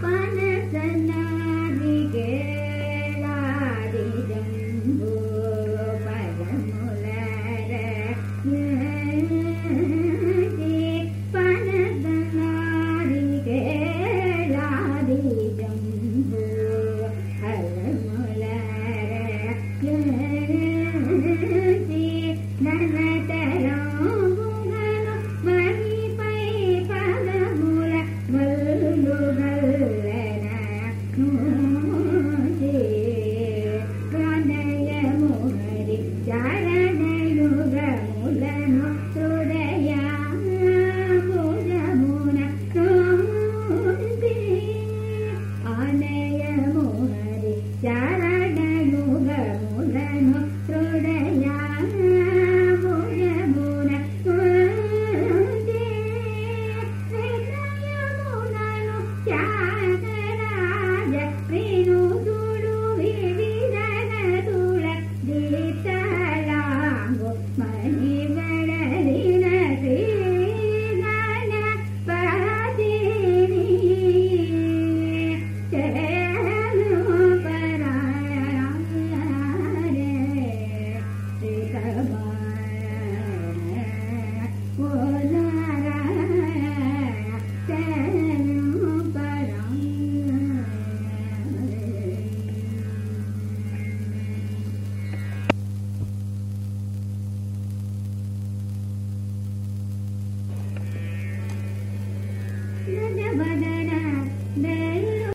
पनसना chả